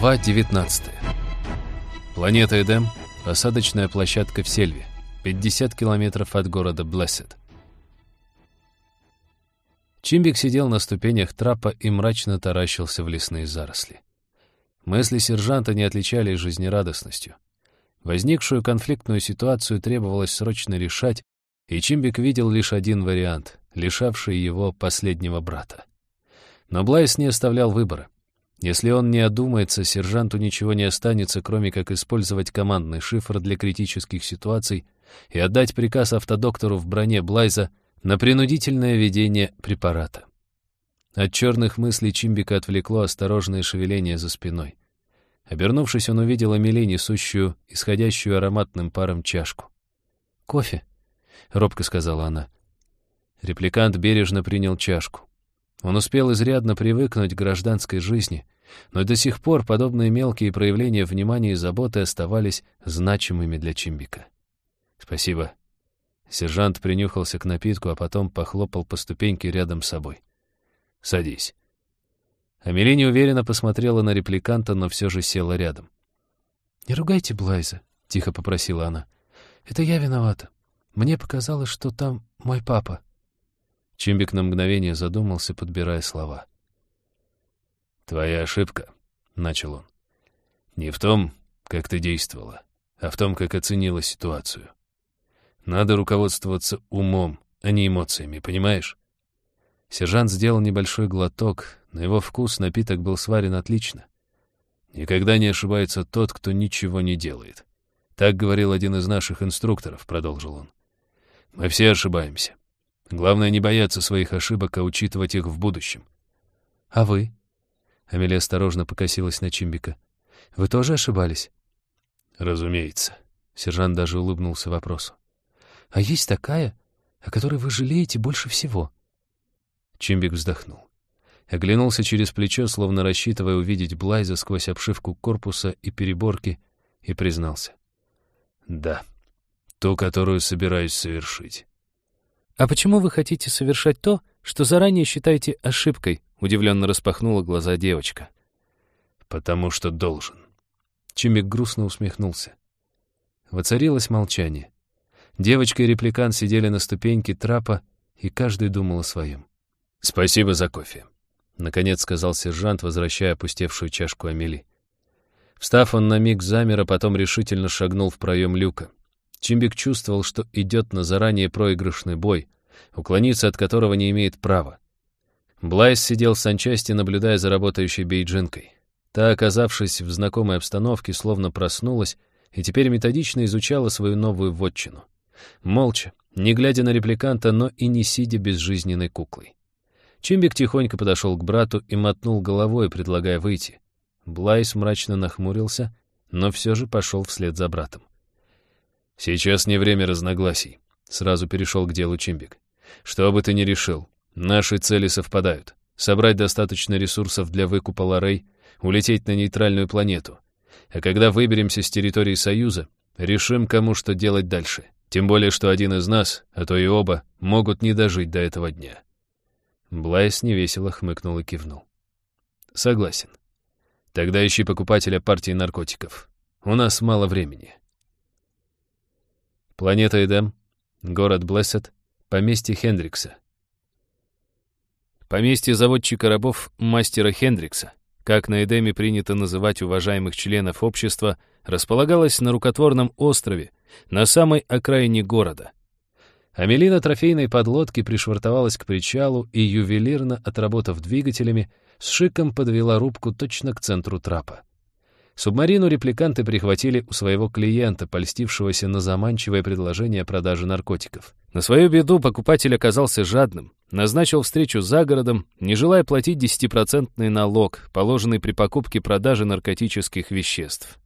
Глава 19. Планета Эдем, посадочная площадка в Сельве, 50 километров от города Блессет. Чимбик сидел на ступенях трапа и мрачно таращился в лесные заросли. Мысли сержанта не отличались жизнерадостностью. Возникшую конфликтную ситуацию требовалось срочно решать, и Чимбик видел лишь один вариант, лишавший его последнего брата. Но Блайс не оставлял выбора. Если он не одумается, сержанту ничего не останется, кроме как использовать командный шифр для критических ситуаций и отдать приказ автодоктору в броне Блайза на принудительное ведение препарата. От черных мыслей Чимбика отвлекло осторожное шевеление за спиной. Обернувшись, он увидел Амели, несущую, исходящую ароматным паром чашку. «Кофе», — робко сказала она. Репликант бережно принял чашку. Он успел изрядно привыкнуть к гражданской жизни, но до сих пор подобные мелкие проявления внимания и заботы оставались значимыми для Чимбика. «Спасибо». Сержант принюхался к напитку, а потом похлопал по ступеньке рядом с собой. «Садись». Амели неуверенно посмотрела на репликанта, но все же села рядом. «Не ругайте Блайза», — тихо попросила она. «Это я виновата. Мне показалось, что там мой папа». Чимбик на мгновение задумался, подбирая слова. «Твоя ошибка», — начал он, — «не в том, как ты действовала, а в том, как оценила ситуацию. Надо руководствоваться умом, а не эмоциями, понимаешь?» Сержант сделал небольшой глоток, на его вкус напиток был сварен отлично. «Никогда не ошибается тот, кто ничего не делает». Так говорил один из наших инструкторов, продолжил он. Мы все ошибаемся. Главное не бояться своих ошибок, а учитывать их в будущем. А вы? Амелия осторожно покосилась на Чимбика. Вы тоже ошибались? Разумеется. Сержант даже улыбнулся вопросу. А есть такая, о которой вы жалеете больше всего? Чимбик вздохнул. Оглянулся через плечо, словно рассчитывая увидеть Блайза сквозь обшивку корпуса и переборки, и признался. «Да, ту, которую собираюсь совершить». «А почему вы хотите совершать то, что заранее считаете ошибкой?» — удивленно распахнула глаза девочка. «Потому что должен». Чимик грустно усмехнулся. Воцарилось молчание. Девочка и репликант сидели на ступеньке трапа, и каждый думал о своем. «Спасибо за кофе», — наконец сказал сержант, возвращая опустевшую чашку Амели. Встав, он на миг замер, а потом решительно шагнул в проем люка. Чимбик чувствовал, что идет на заранее проигрышный бой, уклониться от которого не имеет права. Блайс сидел в санчасти, наблюдая за работающей бейджинкой. Та, оказавшись в знакомой обстановке, словно проснулась и теперь методично изучала свою новую вотчину. Молча, не глядя на репликанта, но и не сидя безжизненной куклой. Чимбик тихонько подошел к брату и мотнул головой, предлагая выйти. Блайс мрачно нахмурился, но все же пошел вслед за братом. «Сейчас не время разногласий», — сразу перешел к делу Чимбик. «Что бы ты ни решил, наши цели совпадают. Собрать достаточно ресурсов для выкупа Лорей, улететь на нейтральную планету. А когда выберемся с территории Союза, решим, кому что делать дальше. Тем более, что один из нас, а то и оба, могут не дожить до этого дня». Блайс невесело хмыкнул и кивнул. «Согласен. Тогда ищи покупателя партии наркотиков. У нас мало времени». Планета Эдем, город Блессет, поместье Хендрикса. Поместье заводчика рабов мастера Хендрикса, как на Эдеме принято называть уважаемых членов общества, располагалось на рукотворном острове, на самой окраине города. Амелина трофейной подлодки пришвартовалась к причалу и, ювелирно отработав двигателями, с шиком подвела рубку точно к центру трапа. Субмарину репликанты прихватили у своего клиента, польстившегося на заманчивое предложение продажи наркотиков. На свою беду покупатель оказался жадным, назначил встречу за городом, не желая платить 10% налог, положенный при покупке-продаже наркотических веществ.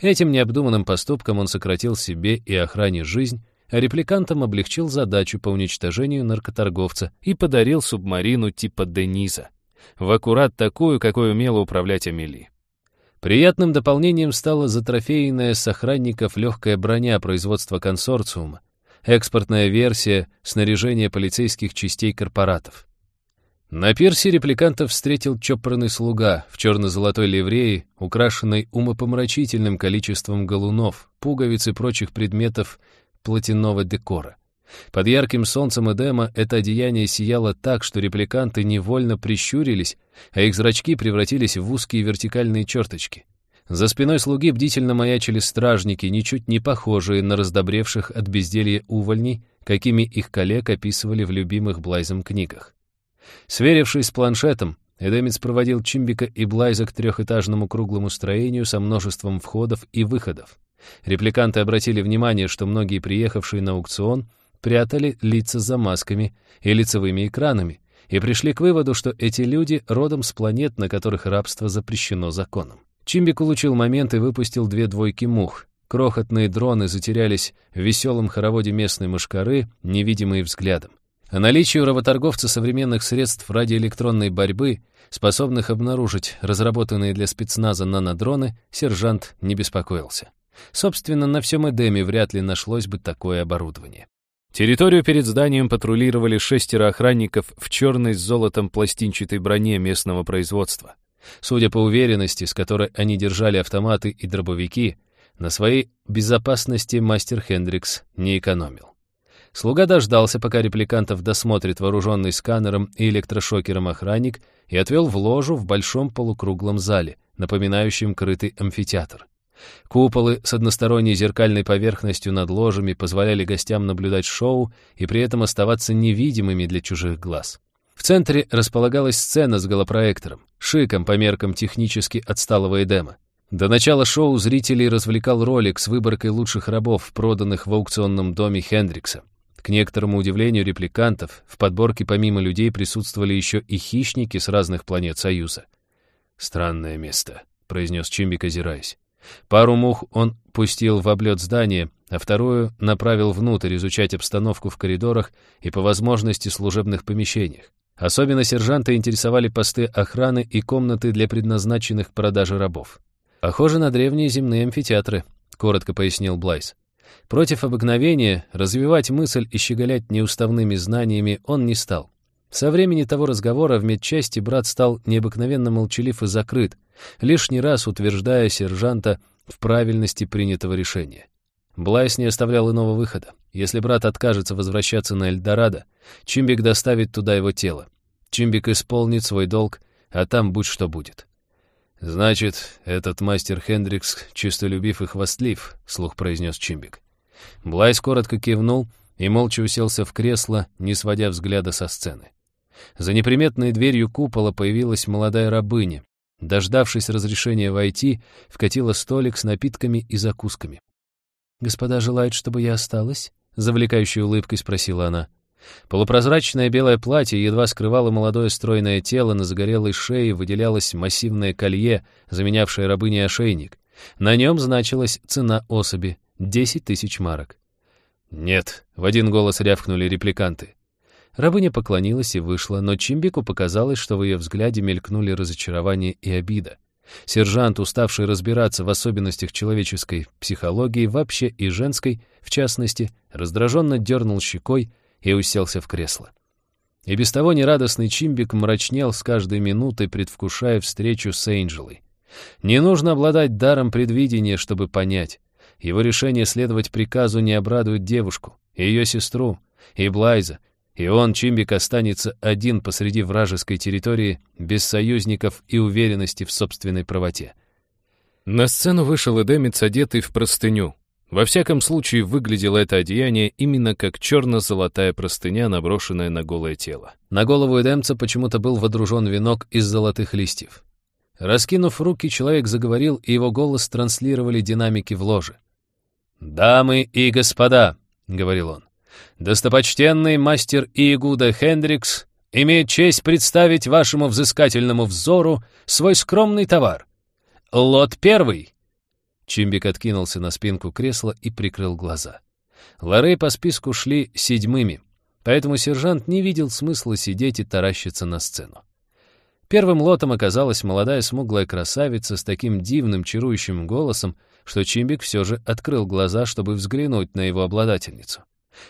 Этим необдуманным поступком он сократил себе и охране жизнь, а репликантам облегчил задачу по уничтожению наркоторговца и подарил субмарину типа Дениза. В аккурат такую, какой умела управлять Амели. Приятным дополнением стала затрофейная с охранников легкая броня производства консорциума, экспортная версия снаряжения полицейских частей корпоратов. На пирсе репликантов встретил чопорный слуга в черно-золотой ливреи, украшенной умопомрачительным количеством галунов, пуговиц и прочих предметов платяного декора. Под ярким солнцем Эдема это одеяние сияло так, что репликанты невольно прищурились, а их зрачки превратились в узкие вертикальные черточки. За спиной слуги бдительно маячили стражники, ничуть не похожие на раздобревших от безделья увольней, какими их коллег описывали в любимых Блайзом книгах. Сверившись с планшетом, Эдемец проводил Чимбика и Блайза к трехэтажному круглому строению со множеством входов и выходов. Репликанты обратили внимание, что многие приехавшие на аукцион прятали лица за масками и лицевыми экранами, и пришли к выводу, что эти люди родом с планет, на которых рабство запрещено законом. Чимбик улучил момент и выпустил две двойки мух. Крохотные дроны затерялись в веселом хороводе местной мышкары, невидимые взглядом. О наличии у работорговца современных средств радиоэлектронной борьбы, способных обнаружить разработанные для спецназа нанодроны, сержант не беспокоился. Собственно, на всем Эдеме вряд ли нашлось бы такое оборудование. Территорию перед зданием патрулировали шестеро охранников в черной с золотом пластинчатой броне местного производства. Судя по уверенности, с которой они держали автоматы и дробовики, на своей безопасности мастер Хендрикс не экономил. Слуга дождался, пока репликантов досмотрит вооруженный сканером и электрошокером охранник и отвел в ложу в большом полукруглом зале, напоминающем крытый амфитеатр. Куполы с односторонней зеркальной поверхностью над ложами позволяли гостям наблюдать шоу и при этом оставаться невидимыми для чужих глаз. В центре располагалась сцена с голопроектором, шиком по меркам технически отсталого Эдема. До начала шоу зрителей развлекал ролик с выборкой лучших рабов, проданных в аукционном доме Хендрикса. К некоторому удивлению репликантов, в подборке помимо людей присутствовали еще и хищники с разных планет Союза. «Странное место», — произнес Чимбик, озираясь. Пару мух он пустил в облет здания, а вторую направил внутрь изучать обстановку в коридорах и по возможности служебных помещениях. Особенно сержанта интересовали посты охраны и комнаты для предназначенных к продаже рабов. «Похоже на древние земные амфитеатры», — коротко пояснил Блайс. Против обыкновения развивать мысль и щеголять неуставными знаниями он не стал. Со времени того разговора в медчасти брат стал необыкновенно молчалив и закрыт, лишний раз утверждая сержанта в правильности принятого решения. Блайс не оставлял иного выхода. Если брат откажется возвращаться на Эльдорадо, Чимбик доставит туда его тело. Чимбик исполнит свой долг, а там будь что будет. «Значит, этот мастер Хендрикс чистолюбив и хвастлив», — слух произнес Чимбик. Блайс коротко кивнул и молча уселся в кресло, не сводя взгляда со сцены. За неприметной дверью купола появилась молодая рабыня. Дождавшись разрешения войти, вкатила столик с напитками и закусками. «Господа желают, чтобы я осталась?» — завлекающей улыбкой спросила она. Полупрозрачное белое платье едва скрывало молодое стройное тело, на загорелой шее выделялось массивное колье, заменявшее рабыне ошейник. На нем значилась цена особи — десять тысяч марок. «Нет», — в один голос рявкнули репликанты. Рабыня поклонилась и вышла, но Чимбику показалось, что в ее взгляде мелькнули разочарование и обида. Сержант, уставший разбираться в особенностях человеческой психологии, вообще и женской, в частности, раздраженно дернул щекой и уселся в кресло. И без того нерадостный Чимбик мрачнел с каждой минутой, предвкушая встречу с Эйнджелой. Не нужно обладать даром предвидения, чтобы понять. Его решение следовать приказу не обрадует девушку, ее сестру, и Блайза, и он, Чимбик, останется один посреди вражеской территории, без союзников и уверенности в собственной правоте. На сцену вышел Эдемец, одетый в простыню. Во всяком случае, выглядело это одеяние именно как черно-золотая простыня, наброшенная на голое тело. На голову Эдемца почему-то был водружен венок из золотых листьев. Раскинув руки, человек заговорил, и его голос транслировали динамики в ложе. «Дамы и господа», — говорил он, Достопочтенный мастер Иегуда Хендрикс имеет честь представить вашему взыскательному взору свой скромный товар. Лот первый. Чимбик откинулся на спинку кресла и прикрыл глаза. Лорей по списку шли седьмыми, поэтому сержант не видел смысла сидеть и таращиться на сцену. Первым лотом оказалась молодая смуглая красавица с таким дивным чарующим голосом, что Чимбик все же открыл глаза, чтобы взглянуть на его обладательницу.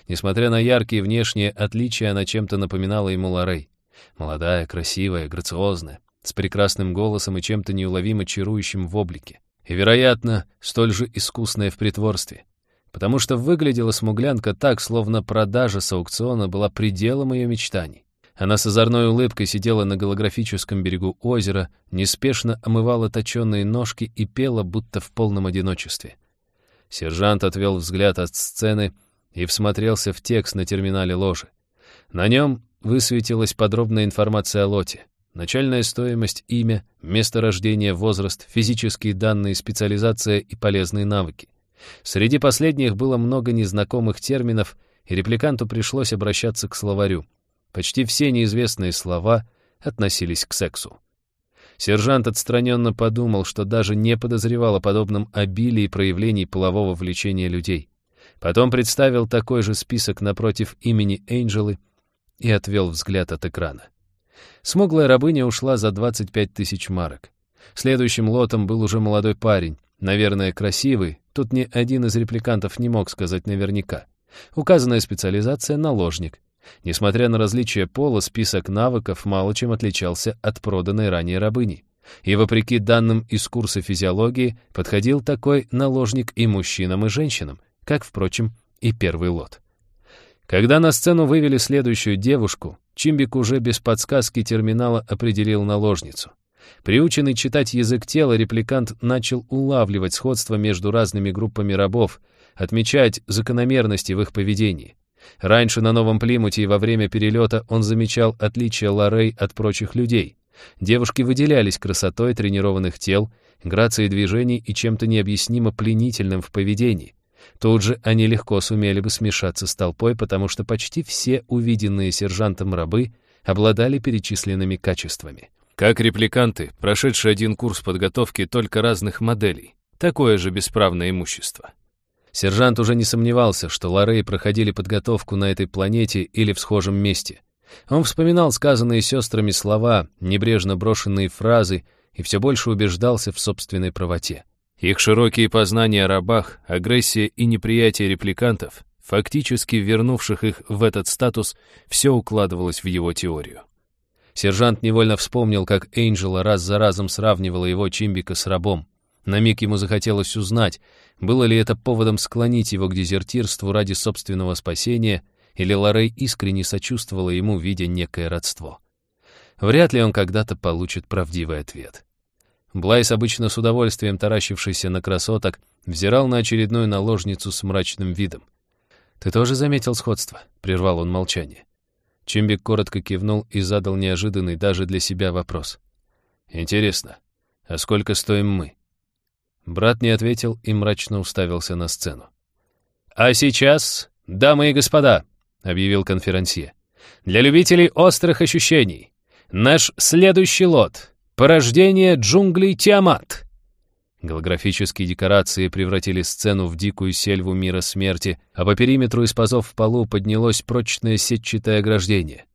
Несмотря на яркие внешние отличия, она чем-то напоминала ему Лорей. Молодая, красивая, грациозная, с прекрасным голосом и чем-то неуловимо чарующим в облике. И, вероятно, столь же искусная в притворстве. Потому что выглядела смуглянка так, словно продажа с аукциона была пределом ее мечтаний. Она с озорной улыбкой сидела на голографическом берегу озера, неспешно омывала точенные ножки и пела, будто в полном одиночестве. Сержант отвел взгляд от сцены и всмотрелся в текст на терминале ложи. На нем высветилась подробная информация о лоте. Начальная стоимость, имя, место рождения, возраст, физические данные, специализация и полезные навыки. Среди последних было много незнакомых терминов, и репликанту пришлось обращаться к словарю. Почти все неизвестные слова относились к сексу. Сержант отстраненно подумал, что даже не подозревал о подобном обилии проявлений полового влечения людей. Потом представил такой же список напротив имени Энджелы и отвел взгляд от экрана. Смуглая рабыня ушла за 25 тысяч марок. Следующим лотом был уже молодой парень, наверное, красивый, тут ни один из репликантов не мог сказать наверняка. Указанная специализация — наложник. Несмотря на различие пола, список навыков мало чем отличался от проданной ранее рабыни. И вопреки данным из курса физиологии, подходил такой наложник и мужчинам, и женщинам, как, впрочем, и первый лот. Когда на сцену вывели следующую девушку, Чимбик уже без подсказки терминала определил наложницу. Приученный читать язык тела, репликант начал улавливать сходство между разными группами рабов, отмечать закономерности в их поведении. Раньше на Новом Плимуте и во время перелета он замечал отличия Лорей от прочих людей. Девушки выделялись красотой тренированных тел, грацией движений и чем-то необъяснимо пленительным в поведении. Тут же они легко сумели бы смешаться с толпой, потому что почти все увиденные сержантом рабы обладали перечисленными качествами. Как репликанты, прошедшие один курс подготовки только разных моделей. Такое же бесправное имущество. Сержант уже не сомневался, что Лорей проходили подготовку на этой планете или в схожем месте. Он вспоминал сказанные сестрами слова, небрежно брошенные фразы и все больше убеждался в собственной правоте. Их широкие познания о рабах, агрессия и неприятие репликантов, фактически вернувших их в этот статус, все укладывалось в его теорию. Сержант невольно вспомнил, как Энджела раз за разом сравнивала его Чимбика с рабом. На миг ему захотелось узнать, было ли это поводом склонить его к дезертирству ради собственного спасения, или Лорей искренне сочувствовала ему, видя некое родство. Вряд ли он когда-то получит правдивый ответ. Блайс, обычно с удовольствием таращившийся на красоток, взирал на очередную наложницу с мрачным видом. «Ты тоже заметил сходство?» — прервал он молчание. Чимбик коротко кивнул и задал неожиданный даже для себя вопрос. «Интересно, а сколько стоим мы?» Брат не ответил и мрачно уставился на сцену. «А сейчас, дамы и господа», — объявил конферансье, «для любителей острых ощущений, наш следующий лот Порождение джунглей Тиамат. Голографические декорации превратили сцену в дикую сельву мира смерти, а по периметру из пазов в полу поднялось прочное сетчатое ограждение.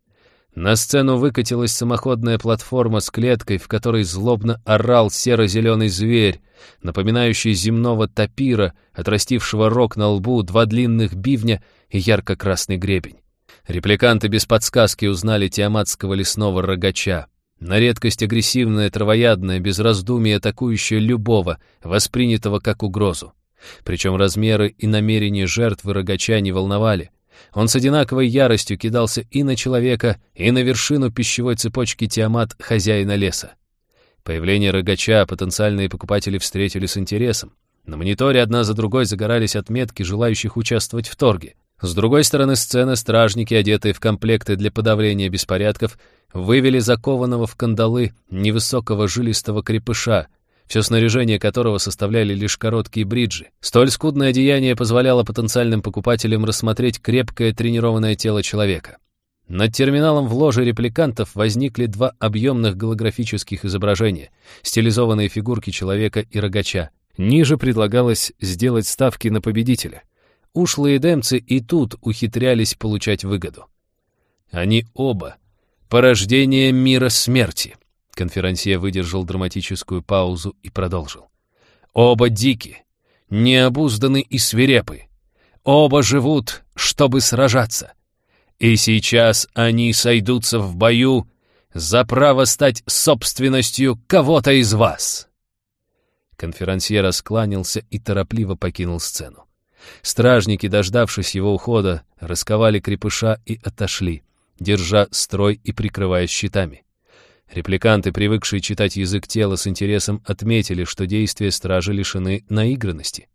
На сцену выкатилась самоходная платформа с клеткой, в которой злобно орал серо-зеленый зверь, напоминающий земного тапира, отрастившего рог на лбу, два длинных бивня и ярко-красный гребень. Репликанты без подсказки узнали тиаматского лесного рогача, на редкость агрессивная, травоядная, без раздумий атакующая любого, воспринятого как угрозу. Причем размеры и намерения жертвы рогача не волновали. Он с одинаковой яростью кидался и на человека, и на вершину пищевой цепочки Тиамат хозяина леса. Появление рогача потенциальные покупатели встретили с интересом. На мониторе одна за другой загорались отметки желающих участвовать в торге. С другой стороны сцены стражники, одетые в комплекты для подавления беспорядков, вывели закованного в кандалы невысокого жилистого крепыша, все снаряжение которого составляли лишь короткие бриджи. Столь скудное одеяние позволяло потенциальным покупателям рассмотреть крепкое тренированное тело человека. Над терминалом в ложе репликантов возникли два объемных голографических изображения, стилизованные фигурки человека и рогача. Ниже предлагалось сделать ставки на победителя. Ушлые демцы и тут ухитрялись получать выгоду. Они оба Порождение мира смерти. Конферансье выдержал драматическую паузу и продолжил. Оба дики, необузданы и свирепы. Оба живут, чтобы сражаться. И сейчас они сойдутся в бою за право стать собственностью кого-то из вас. Конферансье раскланялся и торопливо покинул сцену. Стражники, дождавшись его ухода, расковали крепыша и отошли, держа строй и прикрываясь щитами. Репликанты, привыкшие читать язык тела с интересом, отметили, что действия стражи лишены наигранности.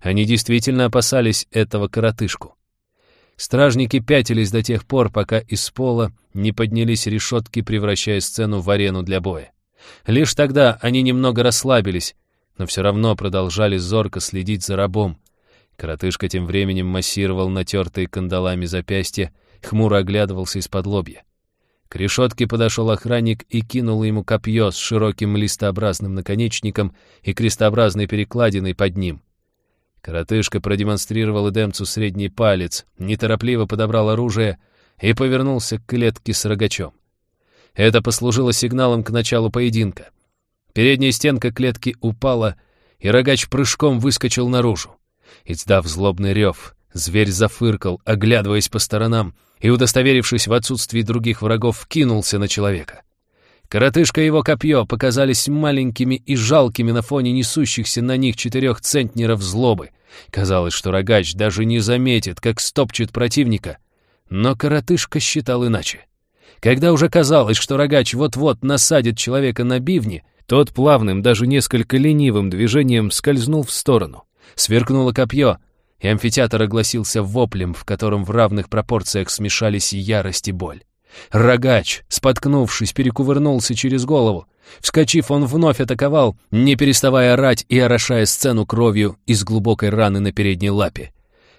Они действительно опасались этого коротышку. Стражники пятились до тех пор, пока из пола не поднялись решетки, превращая сцену в арену для боя. Лишь тогда они немного расслабились, но все равно продолжали зорко следить за рабом. Коротышка тем временем массировал натертые кандалами запястья, хмуро оглядывался из-под лобья. К решетке подошел охранник и кинул ему копье с широким листообразным наконечником и крестообразной перекладиной под ним. Коротышка продемонстрировал Эдемцу средний палец, неторопливо подобрал оружие и повернулся к клетке с рогачом. Это послужило сигналом к началу поединка. Передняя стенка клетки упала, и рогач прыжком выскочил наружу. Издав злобный рев, зверь зафыркал, оглядываясь по сторонам, и, удостоверившись в отсутствии других врагов, кинулся на человека. Коротышка и его копье показались маленькими и жалкими на фоне несущихся на них четырех центнеров злобы. Казалось, что рогач даже не заметит, как стопчет противника. Но коротышка считал иначе. Когда уже казалось, что рогач вот-вот насадит человека на бивни, тот плавным, даже несколько ленивым движением скользнул в сторону. Сверкнуло копье, и амфитеатр огласился воплем, в котором в равных пропорциях смешались ярость и боль. Рогач, споткнувшись, перекувырнулся через голову. Вскочив, он вновь атаковал, не переставая орать и орошая сцену кровью из глубокой раны на передней лапе.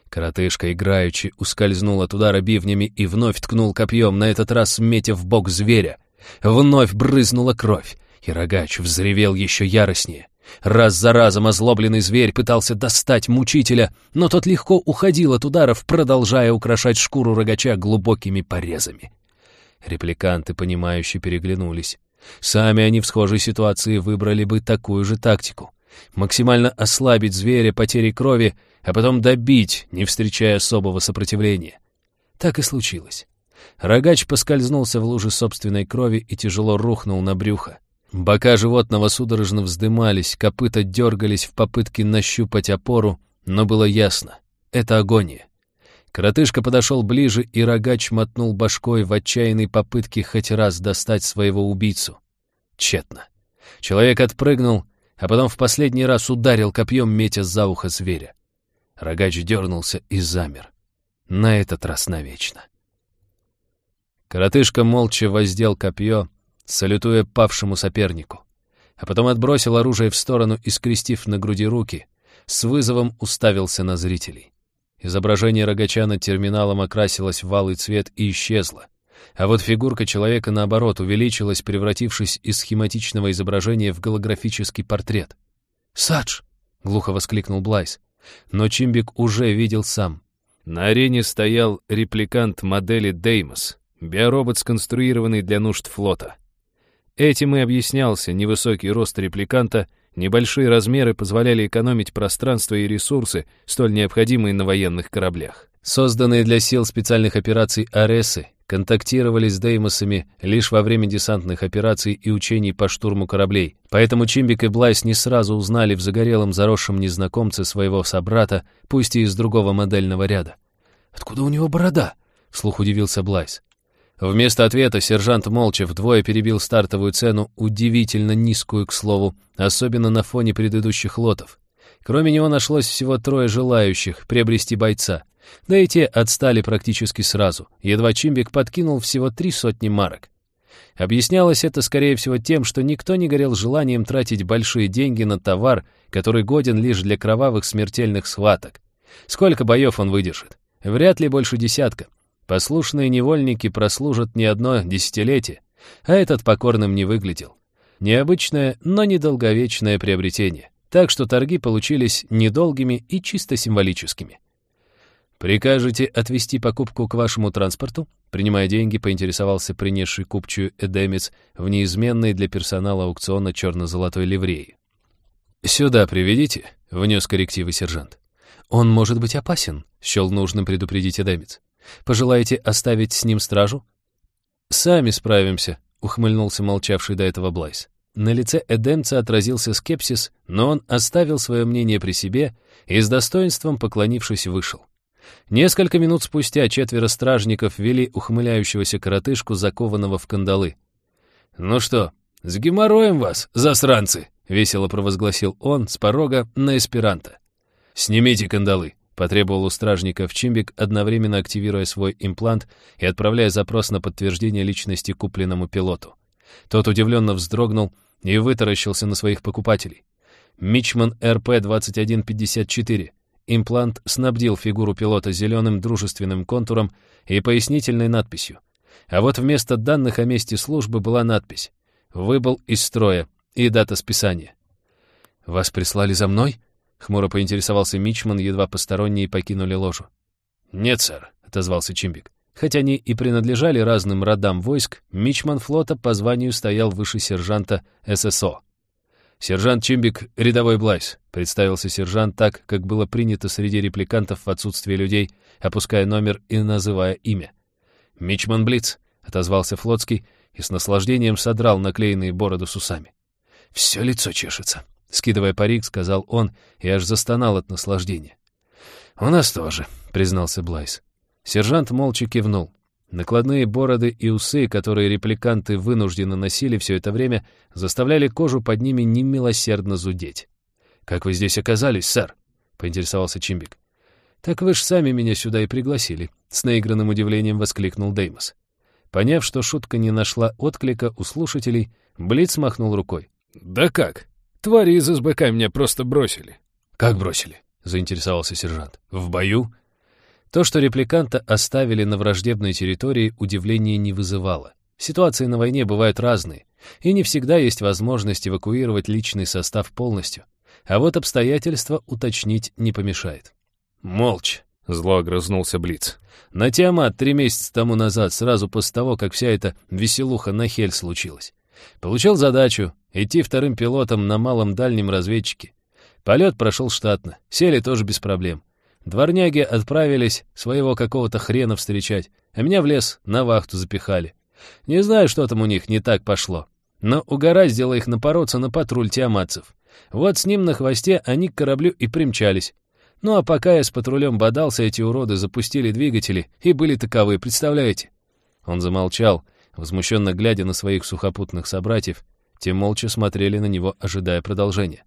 Коротышка, играючи, ускользнул от удара бивнями и вновь ткнул копьем, на этот раз метя в бок зверя. Вновь брызнула кровь, и рогач взревел еще яростнее. Раз за разом озлобленный зверь пытался достать мучителя, но тот легко уходил от ударов, продолжая украшать шкуру рогача глубокими порезами. Репликанты, понимающие, переглянулись. Сами они в схожей ситуации выбрали бы такую же тактику. Максимально ослабить зверя потерей крови, а потом добить, не встречая особого сопротивления. Так и случилось. Рогач поскользнулся в луже собственной крови и тяжело рухнул на брюхо. Бока животного судорожно вздымались, копыта дергались в попытке нащупать опору, но было ясно — это агония. Коротышка подошел ближе, и рогач мотнул башкой в отчаянной попытке хоть раз достать своего убийцу. Тщетно. Человек отпрыгнул, а потом в последний раз ударил копьем, метя за ухо зверя. Рогач дернулся и замер. На этот раз навечно. Коротышка молча воздел копье, салютуя павшему сопернику. А потом отбросил оружие в сторону и, скрестив на груди руки, с вызовом уставился на зрителей. Изображение рогача над терминалом окрасилось в валый цвет и исчезло. А вот фигурка человека, наоборот, увеличилась, превратившись из схематичного изображения в голографический портрет. «Садж!» — глухо воскликнул Блайс. Но Чимбик уже видел сам. На арене стоял репликант модели Деймос, биоробот, сконструированный для нужд флота. Этим и объяснялся невысокий рост репликанта, небольшие размеры позволяли экономить пространство и ресурсы, столь необходимые на военных кораблях. Созданные для сил специальных операций Аресы контактировали с Деймосами лишь во время десантных операций и учений по штурму кораблей, поэтому Чимбик и Блайс не сразу узнали в загорелом заросшем незнакомце своего собрата, пусть и из другого модельного ряда. «Откуда у него борода?» — вслух удивился Блайс. Вместо ответа сержант молча вдвое перебил стартовую цену, удивительно низкую, к слову, особенно на фоне предыдущих лотов. Кроме него нашлось всего трое желающих приобрести бойца. Да и те отстали практически сразу. Едва Чимбик подкинул всего три сотни марок. Объяснялось это, скорее всего, тем, что никто не горел желанием тратить большие деньги на товар, который годен лишь для кровавых смертельных схваток. Сколько боев он выдержит? Вряд ли больше десятка. Послушные невольники прослужат не одно десятилетие, а этот покорным не выглядел. Необычное, но недолговечное приобретение, так что торги получились недолгими и чисто символическими. «Прикажете отвезти покупку к вашему транспорту?» Принимая деньги, поинтересовался принесший купчую Эдемец в неизменной для персонала аукциона черно-золотой ливреи. «Сюда приведите», — внес коррективы сержант. «Он может быть опасен», — счел нужным предупредить Эдемец. Пожелаете оставить с ним стражу?» «Сами справимся», — ухмыльнулся молчавший до этого Блайс. На лице Эдемца отразился скепсис, но он оставил свое мнение при себе и с достоинством, поклонившись, вышел. Несколько минут спустя четверо стражников вели ухмыляющегося коротышку, закованного в кандалы. «Ну что, с геморроем вас, засранцы!» — весело провозгласил он с порога на эсперанто. «Снимите кандалы», — потребовал у стражников Чимбик, одновременно активируя свой имплант и отправляя запрос на подтверждение личности купленному пилоту. Тот удивленно вздрогнул и вытаращился на своих покупателей. Мичман РП-2154. Имплант снабдил фигуру пилота зеленым дружественным контуром и пояснительной надписью. А вот вместо данных о месте службы была надпись «Выбыл из строя» и дата списания. «Вас прислали за мной?» — хмуро поинтересовался Мичман, едва посторонние покинули ложу. «Нет, сэр», — отозвался Чимбик. Хотя они и принадлежали разным родам войск, Мичман флота по званию стоял выше сержанта ССО. «Сержант Чимбик, рядовой Блайс», — представился сержант так, как было принято среди репликантов в отсутствие людей, опуская номер и называя имя. «Мичман Блиц», — отозвался Флотский и с наслаждением содрал наклеенные бороду с усами. «Все лицо чешется», — скидывая парик, сказал он и аж застонал от наслаждения. «У нас тоже», — признался Блайс. Сержант молча кивнул. Накладные бороды и усы, которые репликанты вынужденно носили все это время, заставляли кожу под ними немилосердно зудеть. «Как вы здесь оказались, сэр?» — поинтересовался Чимбик. «Так вы ж сами меня сюда и пригласили», — с наигранным удивлением воскликнул Деймос. Поняв, что шутка не нашла отклика у слушателей, Блиц махнул рукой. «Да как? Твари из СБК меня просто бросили». «Как бросили?» — заинтересовался сержант. «В бою?» То, что репликанта оставили на враждебной территории, удивления не вызывало. Ситуации на войне бывают разные, и не всегда есть возможность эвакуировать личный состав полностью. А вот обстоятельства уточнить не помешает. «Молча», — зло огрызнулся Блиц. «На Тиамат три месяца тому назад, сразу после того, как вся эта веселуха на Хель случилась. Получил задачу идти вторым пилотом на малом дальнем разведчике. Полет прошел штатно, сели тоже без проблем. Дворняги отправились своего какого-то хрена встречать, а меня в лес на вахту запихали. Не знаю, что там у них не так пошло, но угораздило их напороться на патруль тиаматцев. Вот с ним на хвосте они к кораблю и примчались. Ну а пока я с патрулем бодался, эти уроды запустили двигатели и были таковы, представляете? Он замолчал, возмущенно глядя на своих сухопутных собратьев, те молча смотрели на него, ожидая продолжения.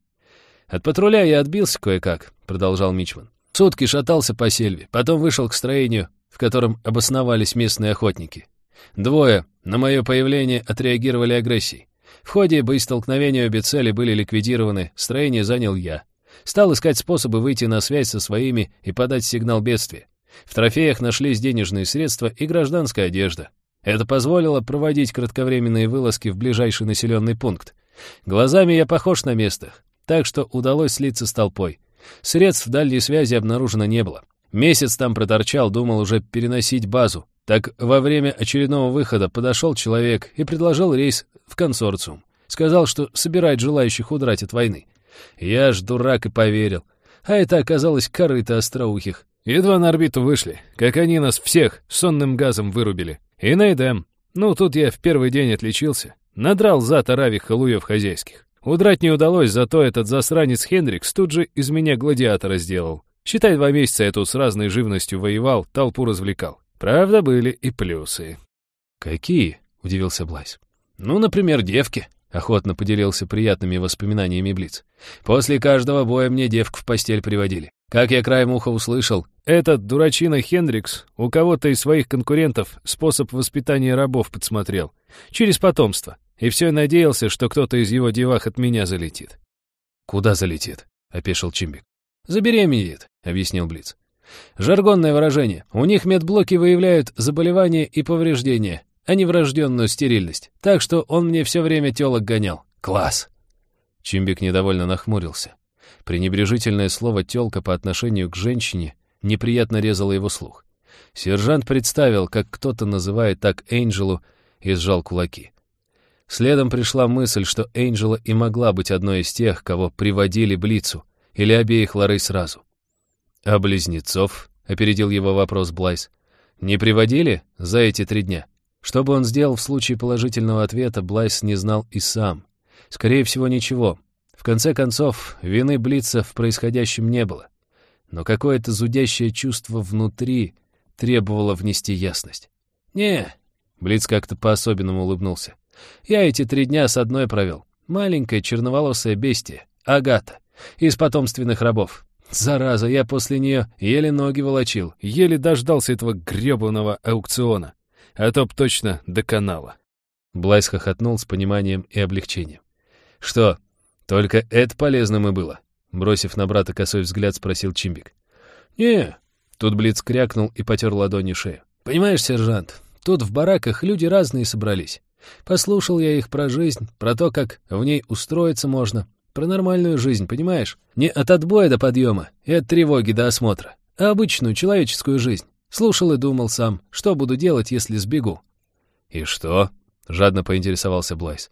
«От патруля я отбился кое-как», — продолжал Мичман. Сутки шатался по сельве, потом вышел к строению, в котором обосновались местные охотники. Двое на мое появление отреагировали агрессией. В ходе боестолкновения обе цели были ликвидированы, строение занял я. Стал искать способы выйти на связь со своими и подать сигнал бедствия. В трофеях нашлись денежные средства и гражданская одежда. Это позволило проводить кратковременные вылазки в ближайший населенный пункт. Глазами я похож на местах, так что удалось слиться с толпой. Средств дальней связи обнаружено не было. Месяц там проторчал, думал уже переносить базу. Так во время очередного выхода подошел человек и предложил рейс в консорциум. Сказал, что собирает желающих удрать от войны. Я ж дурак и поверил. А это оказалось корыто остроухих. Едва на орбиту вышли, как они нас всех сонным газом вырубили. И найдем. Ну, тут я в первый день отличился. Надрал зад аравих халуев хозяйских. Удрать не удалось, зато этот засранец Хендрикс тут же из меня гладиатора сделал. Считай, два месяца я тут с разной живностью воевал, толпу развлекал. Правда, были и плюсы. «Какие?» — удивился Блайс. «Ну, например, девки», — охотно поделился приятными воспоминаниями Блиц. «После каждого боя мне девку в постель приводили. Как я краем уха услышал, этот дурачина Хендрикс у кого-то из своих конкурентов способ воспитания рабов подсмотрел. Через потомство. И все надеялся, что кто-то из его девах от меня залетит. «Куда залетит?» — опешил Чимбик. «Забеременеет», — объяснил Блиц. «Жаргонное выражение. У них медблоки выявляют заболевания и повреждения, а не врожденную стерильность. Так что он мне все время телок гонял. Класс!» Чимбик недовольно нахмурился. Пренебрежительное слово «телка» по отношению к женщине неприятно резало его слух. Сержант представил, как кто-то называет так Энджелу, и сжал кулаки. Следом пришла мысль, что Энджела и могла быть одной из тех, кого приводили Блицу, или обеих Лорей сразу. «А близнецов?» — опередил его вопрос Блайс. Не приводили за эти три дня? Что бы он сделал в случае положительного ответа, Блайс не знал и сам. Скорее всего, ничего. В конце концов, вины Блица в происходящем не было. Но какое-то зудящее чувство внутри требовало внести ясность. «Не», — Блиц как-то по-особенному улыбнулся, — «я эти три дня с одной провел. Маленькая черноволосая бестия, Агата, из потомственных рабов. Зараза, я после нее еле ноги волочил, еле дождался этого гребаного аукциона. А то б точно до канала. Блайс хохотнул с пониманием и облегчением. «Что, только это полезным и было?» Бросив на брата косой взгляд, спросил Чимбик. «Не». Тут Блиц крякнул и потер ладони шею. «Понимаешь, сержант, тут в бараках люди разные собрались. Послушал я их про жизнь, про то, как в ней устроиться можно, про нормальную жизнь, понимаешь? Не от отбоя до подъема и от тревоги до осмотра, а обычную человеческую жизнь. Слушал и думал сам, что буду делать, если сбегу. «И что?» — жадно поинтересовался Блайс.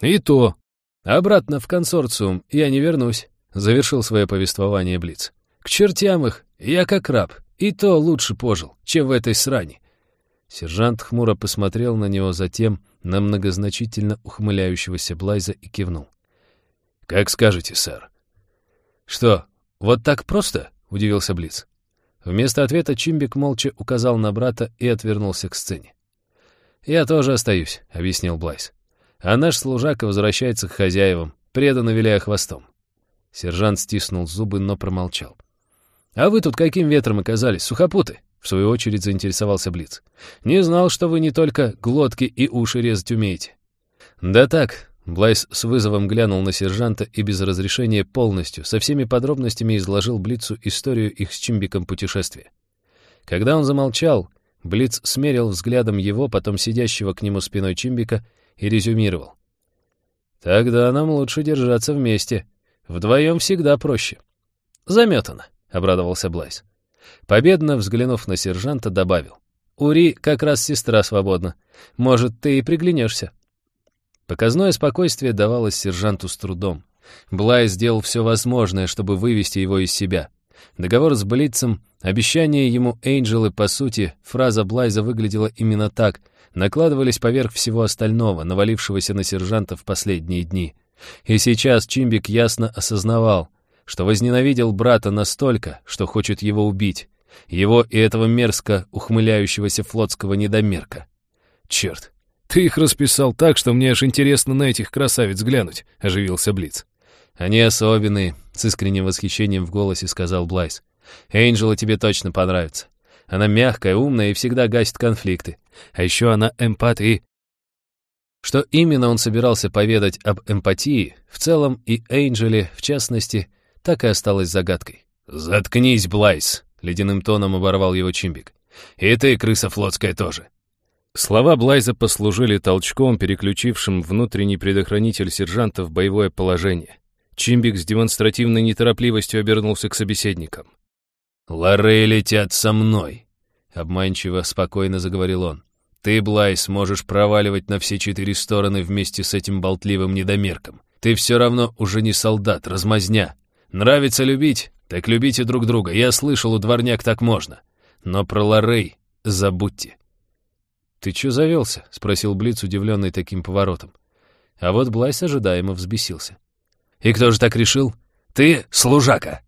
«И то. Обратно в консорциум я не вернусь», — завершил свое повествование Блиц. «К чертям их, я как раб, и то лучше пожил, чем в этой сране». Сержант хмуро посмотрел на него, затем на многозначительно ухмыляющегося Блайза и кивнул. «Как скажете, сэр». «Что, вот так просто?» — удивился Блиц. Вместо ответа Чимбик молча указал на брата и отвернулся к сцене. «Я тоже остаюсь», — объяснил Блайс. «А наш служака возвращается к хозяевам, преданно виляя хвостом». Сержант стиснул зубы, но промолчал. «А вы тут каким ветром оказались, сухопуты?» — в свою очередь заинтересовался Блиц. «Не знал, что вы не только глотки и уши резать умеете». «Да так, Блайс с вызовом глянул на сержанта и без разрешения полностью, со всеми подробностями изложил Блицу историю их с Чимбиком путешествия. Когда он замолчал, Блиц смерил взглядом его, потом сидящего к нему спиной Чимбика, и резюмировал. «Тогда нам лучше держаться вместе. Вдвоем всегда проще». «Заметано», — обрадовался Блайс. Победно взглянув на сержанта, добавил. «Ури как раз сестра свободна. Может, ты и приглянешься». Показное спокойствие давалось сержанту с трудом. Блай сделал все возможное, чтобы вывести его из себя. Договор с Блицем, обещание ему Эйнджелы, по сути, фраза Блайза выглядела именно так, накладывались поверх всего остального, навалившегося на сержанта в последние дни. И сейчас Чимбик ясно осознавал, что возненавидел брата настолько, что хочет его убить. Его и этого мерзко ухмыляющегося флотского недомерка. Черт, «Ты их расписал так, что мне аж интересно на этих красавиц глянуть», — оживился Блиц. «Они особенные», — с искренним восхищением в голосе сказал Блайс. «Энджела тебе точно понравится. Она мягкая, умная и всегда гасит конфликты. А еще она эмпат и...» Что именно он собирался поведать об эмпатии, в целом и Энджеле, в частности, так и осталось загадкой. «Заткнись, Блайс!» — ледяным тоном оборвал его Чимбик. «И ты, крыса флотская, тоже. Слова Блайза послужили толчком, переключившим внутренний предохранитель сержанта в боевое положение. Чимбик с демонстративной неторопливостью обернулся к собеседникам. «Лоррей летят со мной», — обманчиво, спокойно заговорил он. «Ты, Блайз, можешь проваливать на все четыре стороны вместе с этим болтливым недомерком. Ты все равно уже не солдат, размазня. Нравится любить? Так любите друг друга. Я слышал, у дворняк так можно. Но про Лоррей забудьте. «Ты чё завелся?» — спросил Блиц, удивленный таким поворотом. А вот Блайс ожидаемо взбесился. «И кто же так решил? Ты служака!»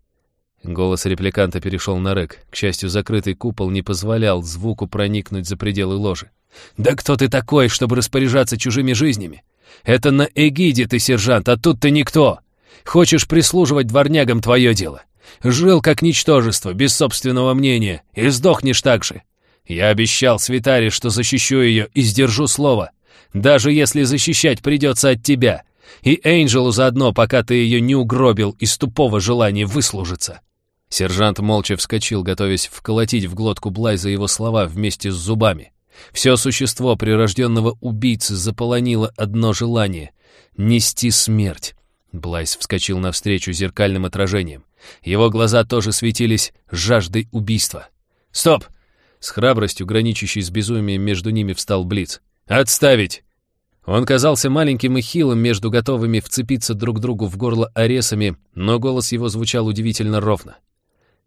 Голос репликанта перешел на рэк. К счастью, закрытый купол не позволял звуку проникнуть за пределы ложи. «Да кто ты такой, чтобы распоряжаться чужими жизнями? Это на эгиде ты, сержант, а тут ты никто! Хочешь прислуживать дворнягам — твое дело. Жил как ничтожество, без собственного мнения, и сдохнешь так же. Я обещал Свитаре, что защищу ее и сдержу слово, даже если защищать придется от тебя. И Эйнджелу заодно, пока ты ее не угробил из тупого желания выслужиться». Сержант молча вскочил, готовясь вколотить в глотку Блайза его слова вместе с зубами. Все существо прирожденного убийцы заполонило одно желание — нести смерть. Блайз вскочил навстречу зеркальным отражением. Его глаза тоже светились жаждой убийства. «Стоп! С храбростью, граничащей с безумием, между ними встал Блиц. «Отставить!» Он казался маленьким и хилым между готовыми вцепиться друг другу в горло аресами, но голос его звучал удивительно ровно.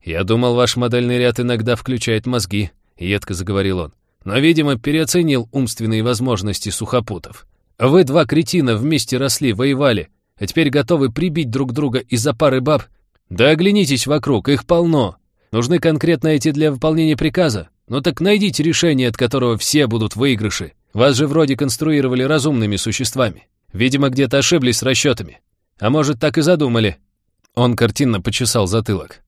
«Я думал, ваш модельный ряд иногда включает мозги. — едко заговорил он. «Но, видимо, переоценил умственные возможности сухопутов. Вы два кретина вместе росли, воевали, а теперь готовы прибить друг друга из-за пары баб? Да оглянитесь вокруг, их полно. Нужны конкретно эти для выполнения приказа? Ну так найдите решение, от которого все будут выигрыши. Вас же вроде конструировали разумными существами. Видимо, где-то ошиблись с расчетами. А может, так и задумали». Он картинно почесал затылок.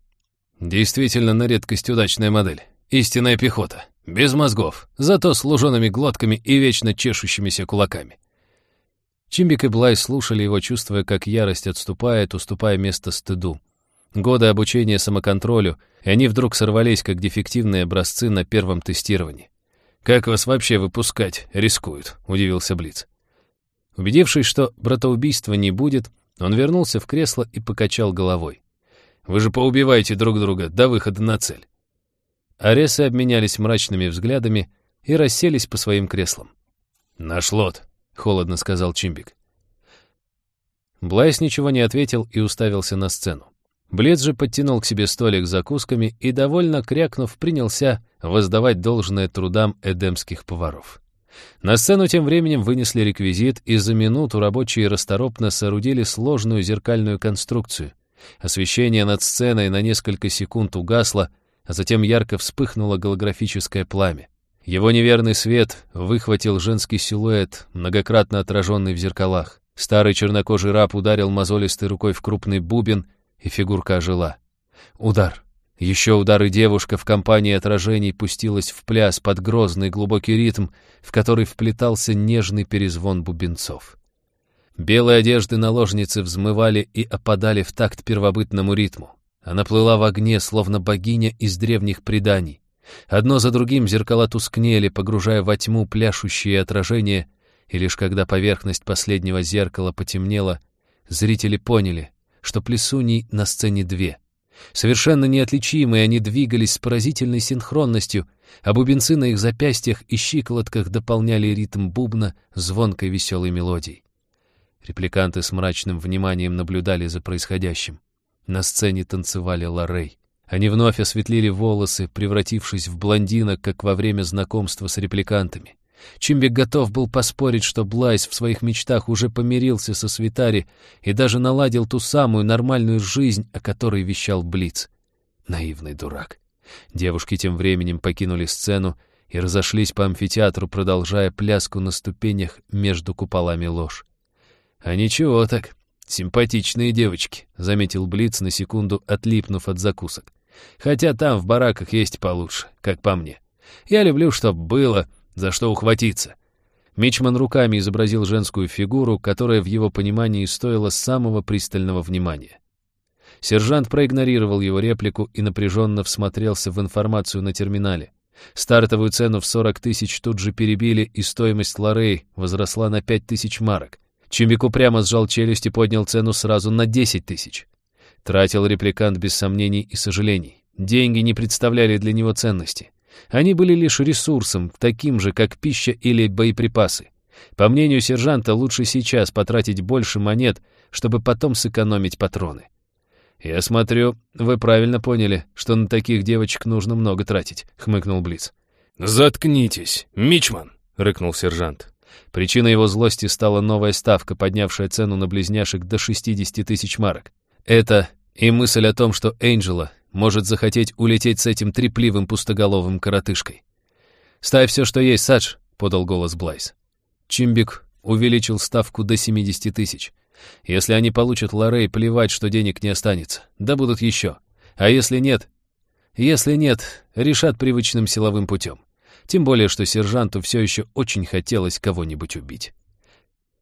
Действительно, на редкость удачная модель. Истинная пехота. Без мозгов, зато с лужеными глотками и вечно чешущимися кулаками. Чимбик и Блай слушали его, чувствуя, как ярость отступает, уступая место стыду. Годы обучения самоконтролю, и они вдруг сорвались, как дефективные образцы на первом тестировании. «Как вас вообще выпускать? Рискуют», — удивился Блиц. Убедившись, что братоубийства не будет, он вернулся в кресло и покачал головой. «Вы же поубиваете друг друга до выхода на цель». Аресы обменялись мрачными взглядами и расселись по своим креслам. «Наш лот», — холодно сказал Чимбик. Блайс ничего не ответил и уставился на сцену. Блец же подтянул к себе столик с закусками и, довольно крякнув, принялся воздавать должное трудам эдемских поваров. На сцену тем временем вынесли реквизит, и за минуту рабочие расторопно соорудили сложную зеркальную конструкцию. Освещение над сценой на несколько секунд угасло, а затем ярко вспыхнуло голографическое пламя. Его неверный свет выхватил женский силуэт, многократно отраженный в зеркалах. Старый чернокожий раб ударил мозолистой рукой в крупный бубен, и фигурка ожила. Удар. Еще удар, и девушка в компании отражений пустилась в пляс под грозный глубокий ритм, в который вплетался нежный перезвон бубенцов. Белые одежды наложницы взмывали и опадали в такт первобытному ритму. Она плыла в огне, словно богиня из древних преданий. Одно за другим зеркала тускнели, погружая во тьму пляшущие отражения, и лишь когда поверхность последнего зеркала потемнела, зрители поняли, что плесуней на сцене две. Совершенно неотличимые они двигались с поразительной синхронностью, а бубенцы на их запястьях и щиколотках дополняли ритм бубна звонкой веселой мелодией. Репликанты с мрачным вниманием наблюдали за происходящим. На сцене танцевали Лоррей. Они вновь осветлили волосы, превратившись в блондинок, как во время знакомства с репликантами. Чимбик готов был поспорить, что Блайс в своих мечтах уже помирился со Свитари и даже наладил ту самую нормальную жизнь, о которой вещал Блиц. Наивный дурак. Девушки тем временем покинули сцену и разошлись по амфитеатру, продолжая пляску на ступенях между куполами ложь. «А ничего так, симпатичные девочки», — заметил Блиц на секунду, отлипнув от закусок. «Хотя там в бараках есть получше, как по мне. Я люблю, чтоб было, за что ухватиться. Мичман руками изобразил женскую фигуру, которая в его понимании стоила самого пристального внимания. Сержант проигнорировал его реплику и напряженно всмотрелся в информацию на терминале. Стартовую цену в 40 тысяч тут же перебили, и стоимость Лорей возросла на 5 тысяч марок. Чумику прямо сжал челюсть и поднял цену сразу на 10 тысяч. Тратил репликант без сомнений и сожалений. Деньги не представляли для него ценности. Они были лишь ресурсом, таким же, как пища или боеприпасы. По мнению сержанта, лучше сейчас потратить больше монет, чтобы потом сэкономить патроны. «Я смотрю, вы правильно поняли, что на таких девочек нужно много тратить», — хмыкнул Блиц. «Заткнитесь, Мичман!» — рыкнул сержант. Причиной его злости стала новая ставка, поднявшая цену на близняшек до 60 тысяч марок. Это и мысль о том, что Энджела может захотеть улететь с этим трепливым пустоголовым коротышкой. «Ставь все, что есть, Садж», — подал голос Блайс. Чимбик увеличил ставку до 70 тысяч. Если они получат Лорей, плевать, что денег не останется. Да будут еще. А если нет? Если нет, решат привычным силовым путем. Тем более, что сержанту все еще очень хотелось кого-нибудь убить.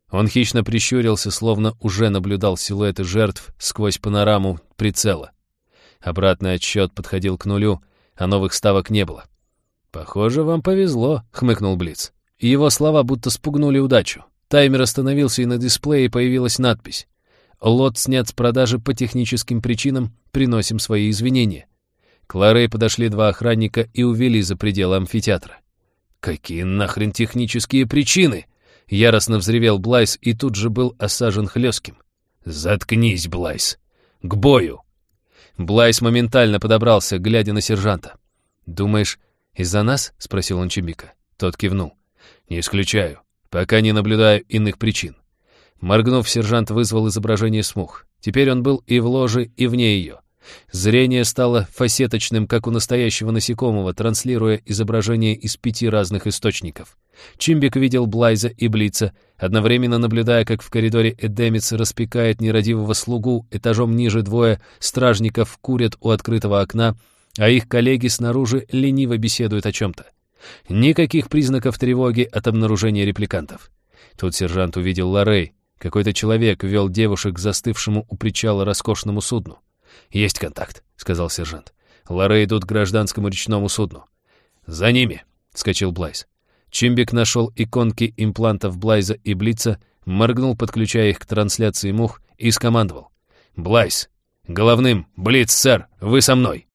Он хищно прищурился, словно уже наблюдал силуэты жертв сквозь панораму прицела. Обратный отсчет подходил к нулю, а новых ставок не было. «Похоже, вам повезло», — хмыкнул Блиц. Его слова будто спугнули удачу. Таймер остановился, и на дисплее появилась надпись. «Лот снят с продажи по техническим причинам. Приносим свои извинения». К Лорей подошли два охранника и увели за пределы амфитеатра. «Какие нахрен технические причины?» Яростно взревел Блайс и тут же был осажен хлестким. «Заткнись, Блайс! К бою!» Блайс моментально подобрался, глядя на сержанта. «Думаешь, «Из-за нас?» — спросил он Чимбика. Тот кивнул. «Не исключаю. Пока не наблюдаю иных причин». Моргнув, сержант вызвал изображение с мух. Теперь он был и в ложе, и вне ее. Зрение стало фасеточным, как у настоящего насекомого, транслируя изображение из пяти разных источников. Чимбик видел Блайза и Блица, одновременно наблюдая, как в коридоре Эдемиц распекает нерадивого слугу, этажом ниже двое стражников курят у открытого окна, а их коллеги снаружи лениво беседуют о чем-то. Никаких признаков тревоги от обнаружения репликантов. Тут сержант увидел Лоррей. Какой-то человек вел девушек к застывшему у причала роскошному судну. «Есть контакт», — сказал сержант. «Лоррей идут к гражданскому речному судну». «За ними», — вскочил Блайз. Чимбик нашел иконки имплантов Блайза и Блица, моргнул, подключая их к трансляции мух, и скомандовал. «Блайз! Головным! Блиц, сэр! Вы со мной!»